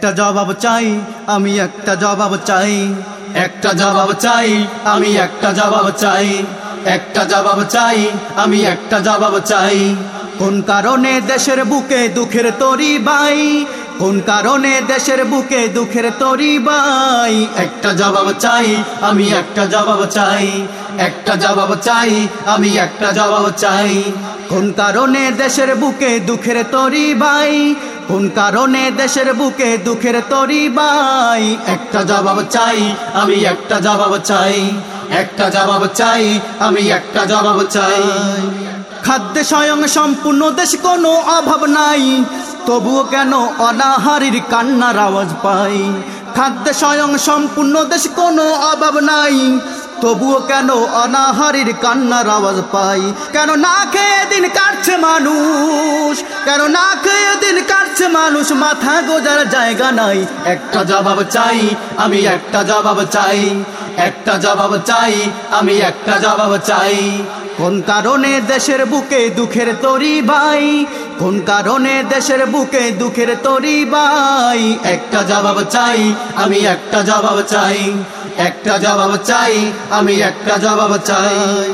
একটা জবাব চাই, আমি একটা জবাব চাই। একটা জবাব চাই, আমি একটা জবাব চাই। একটা জবাব চাই, আমি একটা জবাব চাই। কোন কারণে দেশের বুকে দুঃখের তরি বাই? কোন কারণে দেশের বুকে দুঃখের তরি বাই? একটা জবাব চাই, আমি একটা জবাব চাই, একটা জবাব চাই, আমি একটা জবাব চাই। কোন কারণে দেশের বুকে দুঃখের তরি বাই? কোন কারণে দেশের বুকে দুঃখের তরি বাই? একটা জবাব চাই, আমি একটা জবাব চাই, একটা জবাব চাই, আমি একটা জবাব চাই। খাদ্যে স্বয়ং সম্পূর্ণ, দেশ কোনো অভাব নাই। তবুও কেন অনাহারির কান্নার আওয়াজ পাই? খাদ্যে স্বয়ং সম্পূর্ণ দেশ কোনো অভাব নাই। তবুও কেন অনাহারির কান্নার আওয়াজ পাই? কেন না খেয়ে দিন কাটছে মানুষ? কেন না খেয়ে দিন কাটছে মানুষ? মাথা গোজার জায়গা নাই। একটা জবাব চাই, আমি একটা জবাব চাই। একটা জবাব চাই, আমি একটা জবাব চাই। কোন কারণে দেশের বুকে দুঃখের তরি ভাই? কোন কারণে দেশের বুকে দুঃখের তরি ভাই একটা জবাব চাই, আমি একটা জবাব চাই। একটা জবাব চাই, আমি একটা জবাব চাই।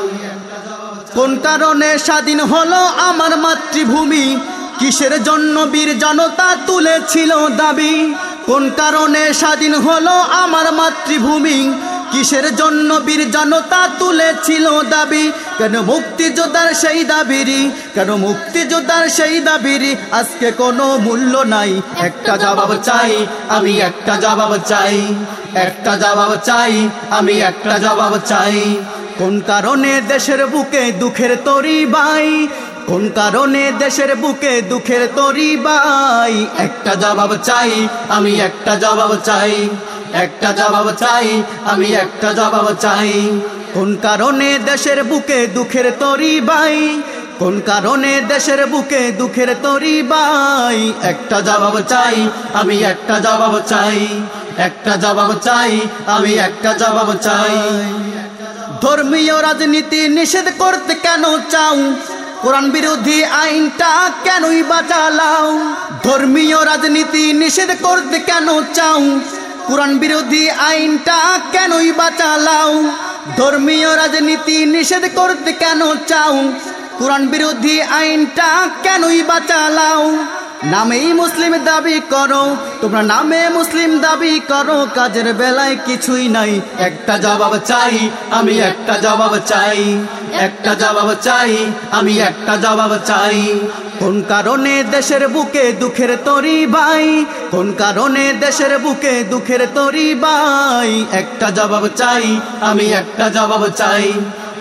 কোন কারণে স্বাধীন হলো আমার মাতৃভূমি? কিসের জন্য বীর জনতা তুলেছিল দাবি? কোন কারণে স্বাধীন হলো আমার মাতৃভূমি? কিসের জন্য বীর জনতা তুলেছিল দাবি? কেন মুক্তিযোদ্ধার সেই দাবিরি? কেন মুক্তিযোদ্ধার সেই দাবিরি? আজকে কোনো মূল্য নাই। একটা জবাব চাই, আমি একটা জবাব চাই। একটা জবাব চাই, আমি একটা জবাব চাই। কোন কারণে দেশের বুকে দুঃখের তরি বাই? কোন কারণে দেশের বুকে দুঃখের তরি বাই? একটা জবাব চাই, আমি একটা জবাব চাই। একটা জবাব চাই, আমি একটা জবাব চাই। কোন কারণে দেশের বুকে দুঃখের তরি বাই? কোন কারণে দেশের বুকে দুঃখের তরি বাই? একটা জবাব চাই, আমি একটা জবাব চাই। একটা জবাব চাই, আমি একটা জবাব চাই। ধর্মীয় রাজনীতি নিষেধ করতে কেন চাও? কোরআন বিরোধী আইনটা কেনই বাঁচালাও ধর্মীয় রাজনীতি নিষেধ করতে কেন চাও? কোরআন বিরোধী আইনটা কেনই বাঁচালাও ধর্মীয় রাজনীতি নিষেধ করতে কেন চাও? কোরআন বিরোধী আইনটা কেনই বাঁচালাও নামেই মুসলিম দাবি করো, তোমরা নামে মুসলিম দাবি করো, কাজের বেলায় কিছুই নাই। একটা জবাব চাই, আমি একটা জবাব চাই। একটা জবাব চাই, আমি একটা জবাব চাই। কোন কারণে দেশের বুকে দুঃখের তরি ভাই? কোন কারণে দেশের বুকে দুঃখের তরি ভাই? একটা জবাব চাই, আমি একটা জবাব চাই।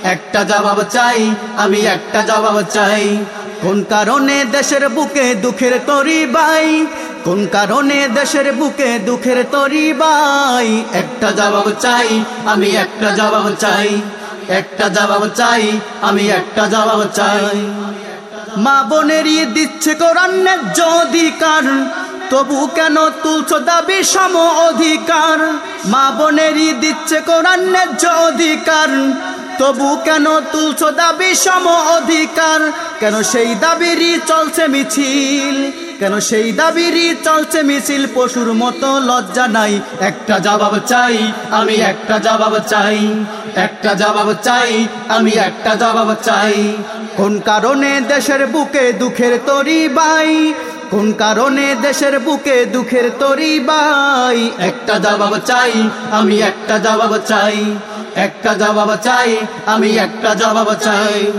একটা জবাব চাই, আমি একটা জবাব চাই। কোন কারণে দেশের বুকে দুঃখের তরি ভাই? কোন কারণে দেশের বুকে দুঃখের তরি ভাই? একটা জবাব চাই, আমি একটা জবাব চাই। একটা জবাব চাই, আমি একটা জবাব চাই। মা বোনেরই দিচ্ছে কোরআন ন্যায্য অধিকার। তবু কেন তুলছ দাবি সম অধিকার? মা বোনেরই দিচ্ছে কোরআন ন্যায্য অধিকার। তবু কেন তুলছ দাবি সম অধিকার? কেন সেই দাবিরই চলছে মিছিল? কেন সেই দাবিরই চলছে মিছিল? পশুর মতো লজ্জা নাই। একটা জবাব চাই, আমি একটা জবাব চাই। একটা জবাব চাই, আমি একটা জবাব চাই। কোন কারণে দেশের বুকে দুঃখের তরি বাই? কোন কারণে দেশের বুকে দুঃখের তরি বাই? একটা জবাব চাই, আমি একটা জবাব চাই। একটা জবাব চাই, আমি একটা জবাব চাই।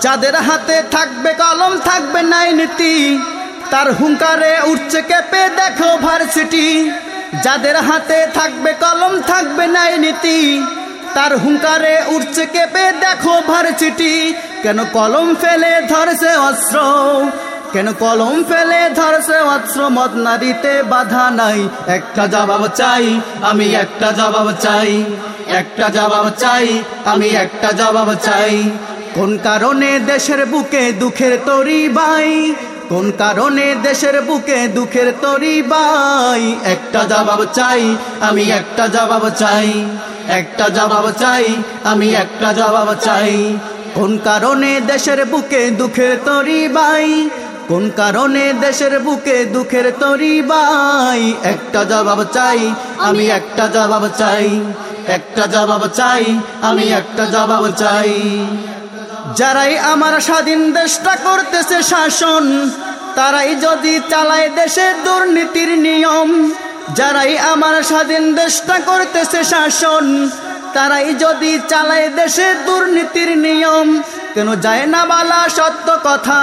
যাদের হাতে থাকবে কলম, থাকবে নাই নীতি, তার হুঙ্কারে উঠছে কেঁপে, দেখো ভার্সিটি। যাদের হাতে থাকবে কলম, থাকবে নাই নীতি, তার হুঙ্কারে উঠছে কেঁপে, দেখো ভার্সিটি। কেন কলম ফেলে ধরছে অস্ত্র? কেন কলম ফেলে ধরছে অস্ত্র? মদ নারীতে বাধা নাই। একটা জবাব চাই, আমি একটা জবাব চাই। একটা জবাব চাই, আমি একটা জবাব চাই। কোন কারণে দেশের বুকে দুঃখের তরি বাই? কোন কারণে দেশের বুকে দুঃখের তরি বাই? একটা জবাব চাই, আমি একটা জবাব চাই। একটা জবাব চাই, আমি একটা জবাব চাই। কোন কারণে দেশের বুকে দুঃখের তরি বাই? কোন কারণে দেশের বুকে দুঃখের তরি বাই? একটা জবাব চাই, আমি একটা জবাব চাই। একটা জবাব চাই, আমি একটা জবাব চাই। যারাই আমার স্বাধীন দেশটা করতেছে শাসন, তারাই যদি চালায় দেশের দুর্নীতির নিয়ম, যারাই আমার স্বাধীন দেশটা করতেছে শাসন তারাই যদি চালায় দেশে দুর্নীতির নিয়ম, কেন যায় না বালা সত্য কথা?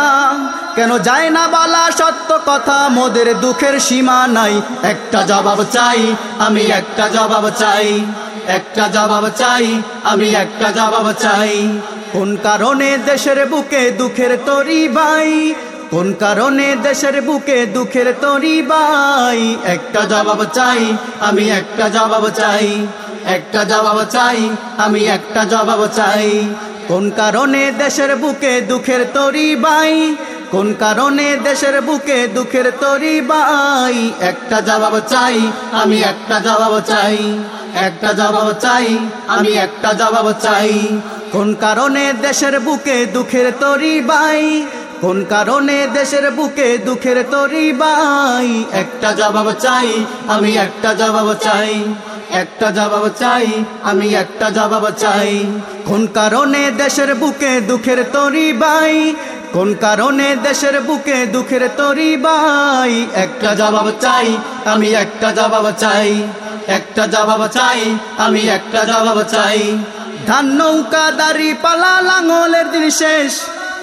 কেন যায় না বালা সত্য কথা? মোদের দুঃখের সীমা নাই। একটা জবাব চাই, আমি একটা জবাব চাই। একটা জবাব চাই, আমি একটা জবাব চাই। কোন কারণে দেশের বুকে দুঃখের তরি বাই? কোন কারণে দেশের বুকে দুঃখের তরি বাই? একটা জবাব চাই, আমি একটা জবাব চাই। একটা জবাব চাই, আমি একটা জবাব চাই। কোন কারণে দেশের বুকে দুঃখের তরি বাই? কোন কারণে দেশের বুকে দুঃখের তরি বাই? একটা জবাব চাই, আমি একটা জবাব চাই। একটা জবাব চাই, আমি একটা জবাব চাই। কোন কারণে দেশের বুকে দুঃখের তরি বাই? কোন কারণে দেশের বুকে দুঃখের তরি বাই? একটা জবাব চাই, আমি একটা জবাব চাই। একটা জবাব চাই, আমি একটা জবাব চাই। কোন কারণে দেশের বুকে দুঃখের তরি বাই? কোন কারণে দেশের বুকে দুঃখের তরি বাই? একটা জবাব চাই, আমি একটা জবাব চাই। একটা জবাব চাই, আমি একটা জবাব চাই। ধান নৌকা দাড়ি পালা লাঙলের দিন শেষ।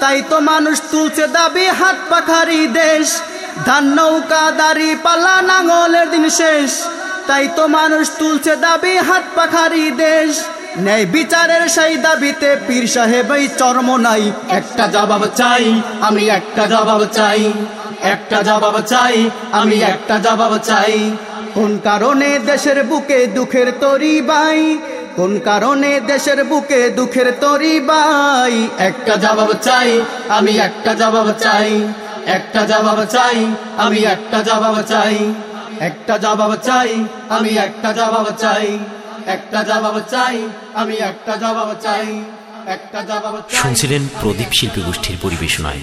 তাই তো মানুষ তুলছে দাবি হাত পাখারি দেশ। ধান নৌকা দাড়ি পালা লাঙলের দিন শেষ। তাই তো মানুষ তুলছে দাবি, হাত পাখারি দেশ। ন্যায় বিচারের সেই দাবিতে পীর সাহেবই চর্ম নাই। একটা জবাব চাই, আমি একটা জবাব চাই। একটা জবাব চাই, আমি একটা জবাব চাই। কোন কারণে দেশের বুকে দুঃখের তরি বাই? কোন কারণে দেশের বুকে দুঃখের তরি বাই? একটা জবাব চাই, আমি একটা জবাব চাই। একটা জবাব চাই, আমি একটা জবাব চাই। একটা জবাব চাই, আমি একটা জবাব চাই। একটা জবাব চাই, আমি একটা জবাব চাই। একটা জবাব শুনছিলেন প্রদীপ শিল্পী গোষ্ঠীর পরিবেশনায়।